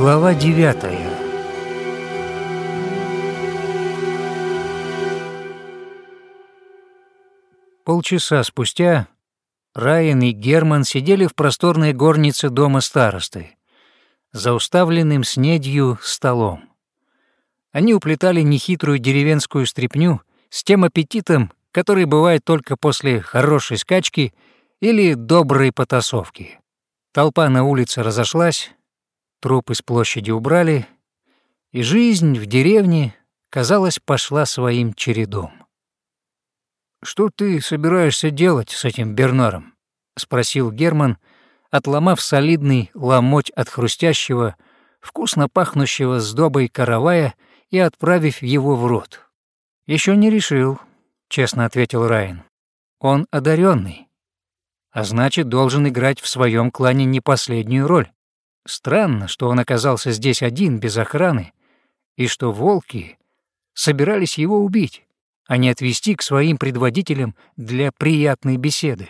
Глава девятая Полчаса спустя Райан и Герман сидели в просторной горнице дома старосты, за уставленным снедью столом. Они уплетали нехитрую деревенскую стряпню с тем аппетитом, который бывает только после хорошей скачки или доброй потасовки. Толпа на улице разошлась, труп из площади убрали, и жизнь в деревне, казалось, пошла своим чередом. «Что ты собираешься делать с этим Бернаром?» — спросил Герман, отломав солидный ломоть от хрустящего, вкусно пахнущего сдобой каравая и отправив его в рот. Еще не решил», — честно ответил Райан. «Он одаренный, а значит, должен играть в своем клане не последнюю роль. Странно, что он оказался здесь один, без охраны, и что волки собирались его убить, а не отвести к своим предводителям для приятной беседы.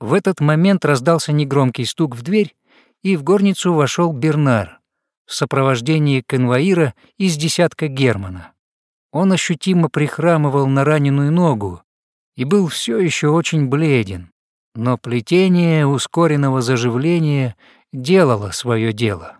В этот момент раздался негромкий стук в дверь, и в горницу вошел Бернар в сопровождении конвоира из десятка Германа. Он ощутимо прихрамывал на раненую ногу и был все еще очень бледен, но плетение ускоренного заживления делало свое дело.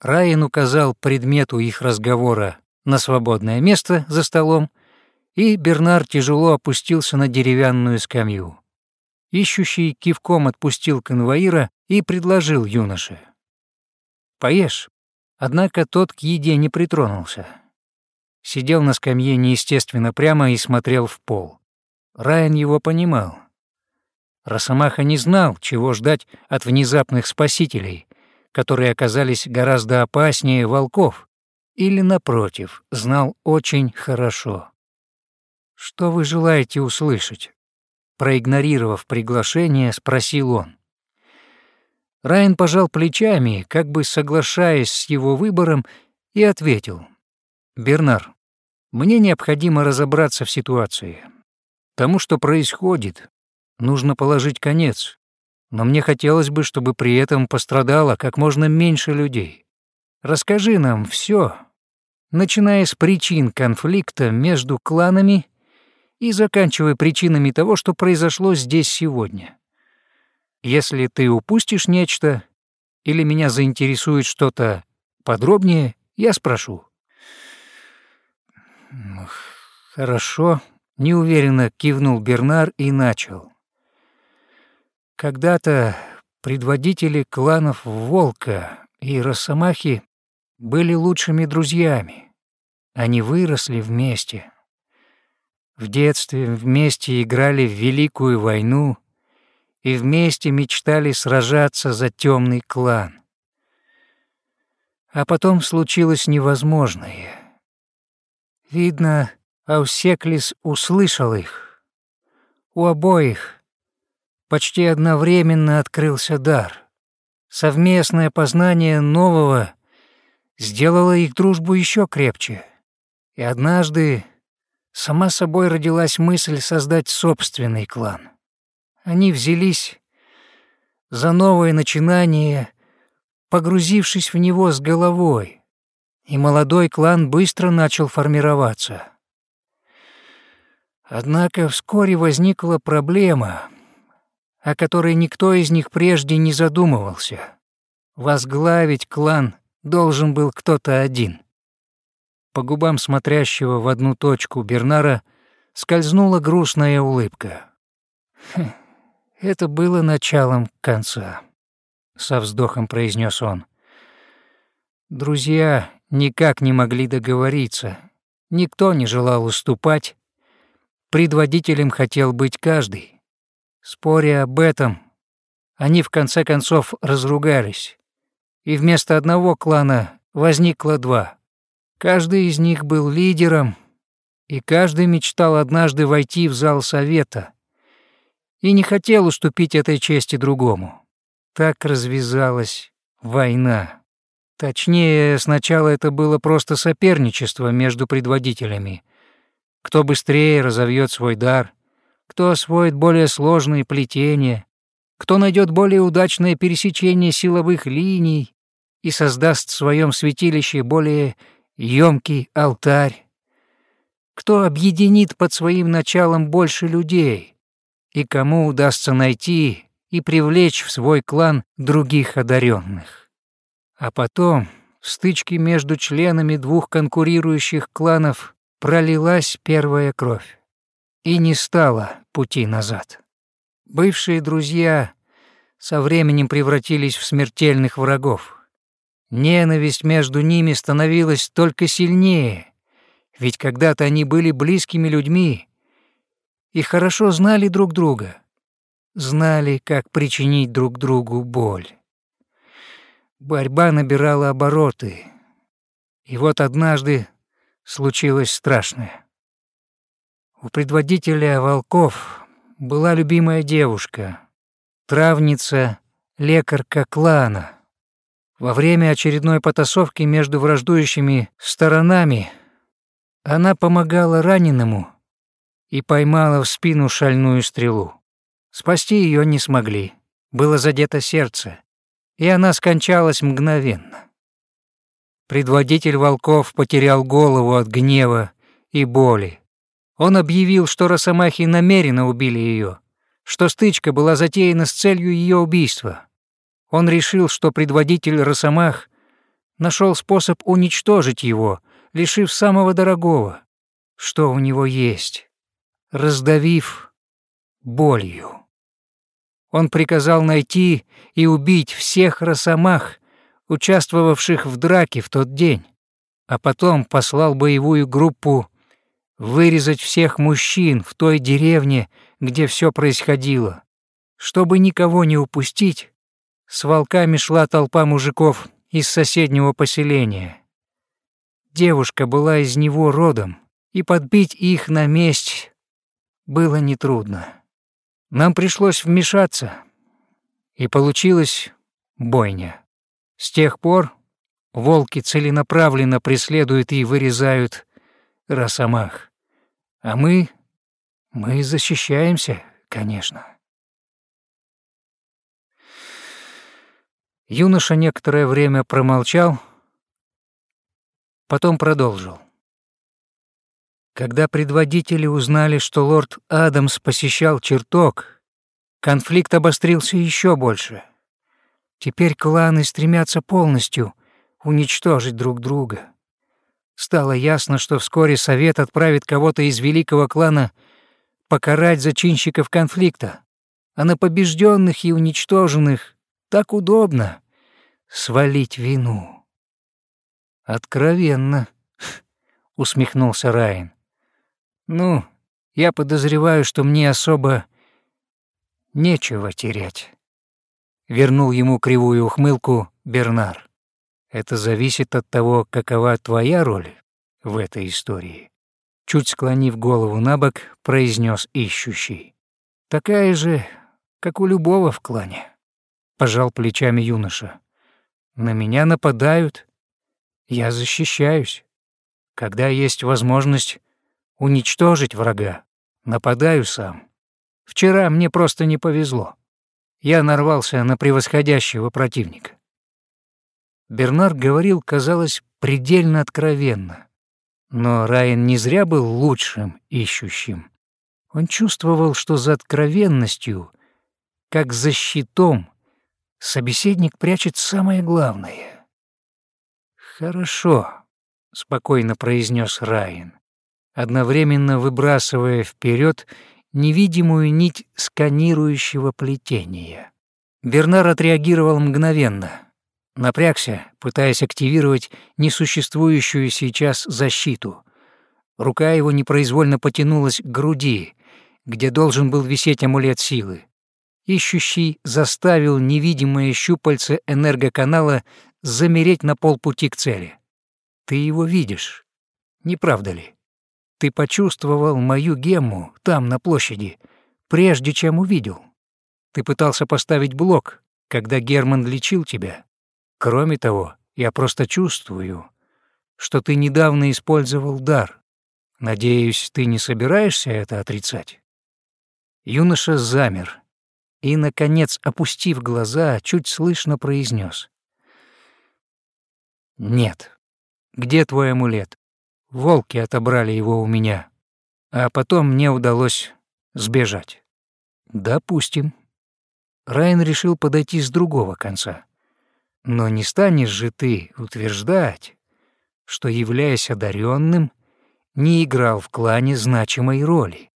Райан указал предмету их разговора на свободное место за столом, и Бернар тяжело опустился на деревянную скамью. Ищущий кивком отпустил конвоира и предложил юноше. «Поешь». Однако тот к еде не притронулся. Сидел на скамье неестественно прямо и смотрел в пол. Райан его понимал. Росомаха не знал, чего ждать от внезапных спасителей, которые оказались гораздо опаснее волков, или, напротив, знал очень хорошо. «Что вы желаете услышать?» Проигнорировав приглашение, спросил он. Райан пожал плечами, как бы соглашаясь с его выбором, и ответил. «Бернар, мне необходимо разобраться в ситуации. Тому, что происходит, нужно положить конец, но мне хотелось бы, чтобы при этом пострадало как можно меньше людей. Расскажи нам все, начиная с причин конфликта между кланами и заканчивая причинами того, что произошло здесь сегодня. Если ты упустишь нечто или меня заинтересует что-то подробнее, я спрошу. Хорошо, неуверенно кивнул Бернар и начал. Когда-то предводители кланов Волка и Росомахи были лучшими друзьями. Они выросли вместе. В детстве вместе играли в Великую войну и вместе мечтали сражаться за темный клан. А потом случилось невозможное. Видно, Аусеклис услышал их. У обоих почти одновременно открылся дар. Совместное познание нового сделало их дружбу еще крепче. И однажды сама собой родилась мысль создать собственный клан. Они взялись за новое начинание, погрузившись в него с головой, и молодой клан быстро начал формироваться. Однако вскоре возникла проблема — о которой никто из них прежде не задумывался. Возглавить клан должен был кто-то один. По губам смотрящего в одну точку Бернара скользнула грустная улыбка. «Хм, «Это было началом конца», — со вздохом произнес он. «Друзья никак не могли договориться, никто не желал уступать, предводителем хотел быть каждый. Споря об этом, они в конце концов разругались, и вместо одного клана возникло два. Каждый из них был лидером, и каждый мечтал однажды войти в зал совета и не хотел уступить этой чести другому. Так развязалась война. Точнее, сначала это было просто соперничество между предводителями. Кто быстрее разовьет свой дар, кто освоит более сложные плетения, кто найдет более удачное пересечение силовых линий, и создаст в своем святилище более емкий алтарь? Кто объединит под своим началом больше людей? И кому удастся найти и привлечь в свой клан других одаренных? А потом, в стычке между членами двух конкурирующих кланов, пролилась первая кровь. И не стало пути назад. Бывшие друзья со временем превратились в смертельных врагов. Ненависть между ними становилась только сильнее, ведь когда-то они были близкими людьми и хорошо знали друг друга, знали, как причинить друг другу боль. Борьба набирала обороты, и вот однажды случилось страшное. У предводителя волков была любимая девушка, травница, лекарка клана — во время очередной потасовки между враждующими сторонами она помогала раненому и поймала в спину шальную стрелу. Спасти ее не смогли, было задето сердце, и она скончалась мгновенно. Предводитель волков потерял голову от гнева и боли. Он объявил, что росомахи намеренно убили ее, что стычка была затеяна с целью ее убийства. Он решил, что предводитель Росомах нашел способ уничтожить его, лишив самого дорогого, что у него есть, раздавив болью. Он приказал найти и убить всех Росомах, участвовавших в драке в тот день, а потом послал боевую группу вырезать всех мужчин в той деревне, где все происходило. Чтобы никого не упустить, с волками шла толпа мужиков из соседнего поселения. Девушка была из него родом, и подбить их на месть было нетрудно. Нам пришлось вмешаться, и получилась бойня. С тех пор волки целенаправленно преследуют и вырезают росомах. А мы... мы защищаемся, конечно. Юноша некоторое время промолчал, потом продолжил. Когда предводители узнали, что лорд Адамс посещал чертог, конфликт обострился еще больше. Теперь кланы стремятся полностью уничтожить друг друга. Стало ясно, что вскоре Совет отправит кого-то из великого клана покарать зачинщиков конфликта, а на побежденных и уничтоженных так удобно свалить вину. Откровенно, усмехнулся Райан. Ну, я подозреваю, что мне особо нечего терять. Вернул ему кривую ухмылку Бернар. Это зависит от того, какова твоя роль в этой истории. Чуть склонив голову на бок, произнес ищущий. Такая же, как у любого в клане пожал плечами юноша. На меня нападают, я защищаюсь. Когда есть возможность уничтожить врага, нападаю сам. Вчера мне просто не повезло. Я нарвался на превосходящего противника. Бернард говорил, казалось, предельно откровенно. Но Райан не зря был лучшим ищущим. Он чувствовал, что за откровенностью, как за щитом, Собеседник прячет самое главное. «Хорошо», — спокойно произнес Райан, одновременно выбрасывая вперед невидимую нить сканирующего плетения. Бернар отреагировал мгновенно. Напрягся, пытаясь активировать несуществующую сейчас защиту. Рука его непроизвольно потянулась к груди, где должен был висеть амулет силы. Ищущий заставил невидимое щупальце энергоканала замереть на полпути к цели. Ты его видишь, не правда ли? Ты почувствовал мою гемму там, на площади, прежде чем увидел. Ты пытался поставить блок, когда Герман лечил тебя. Кроме того, я просто чувствую, что ты недавно использовал дар. Надеюсь, ты не собираешься это отрицать?» Юноша замер, и, наконец, опустив глаза, чуть слышно произнес: Нет. Где твой амулет? Волки отобрали его у меня. А потом мне удалось сбежать. Допустим. Райан решил подойти с другого конца. Но не станешь же ты утверждать, что, являясь одаренным, не играл в клане значимой роли.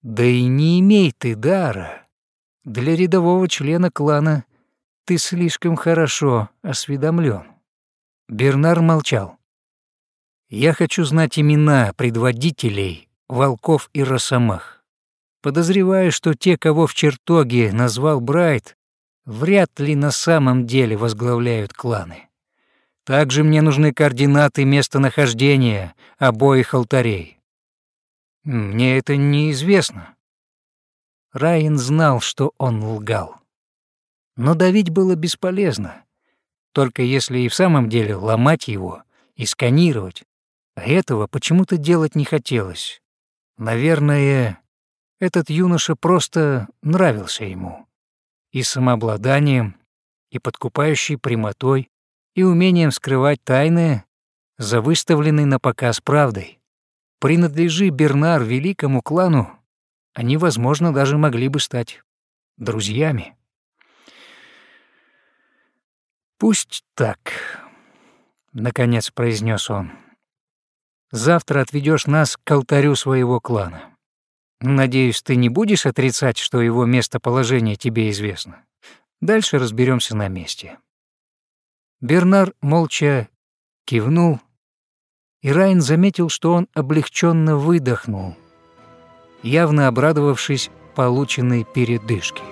Да и не имей ты дара. Для рядового члена клана ты слишком хорошо осведомлен. Бернар молчал. Я хочу знать имена предводителей, волков и росомах. Подозреваю, что те, кого в чертоге назвал Брайт, вряд ли на самом деле возглавляют кланы. Также мне нужны координаты местонахождения обоих алтарей. Мне это неизвестно. Райан знал, что он лгал. Но давить было бесполезно, только если и в самом деле ломать его и сканировать, а этого почему-то делать не хотелось. Наверное, этот юноша просто нравился ему. И самообладанием, и подкупающей прямотой, и умением скрывать тайны за выставленной на показ правдой. Принадлежи Бернар великому клану, они, возможно, даже могли бы стать друзьями. «Пусть так», — наконец произнес он. «Завтра отведешь нас к алтарю своего клана. Надеюсь, ты не будешь отрицать, что его местоположение тебе известно. Дальше разберемся на месте». Бернар молча кивнул, и Райн заметил, что он облегченно выдохнул, явно обрадовавшись полученной передышке.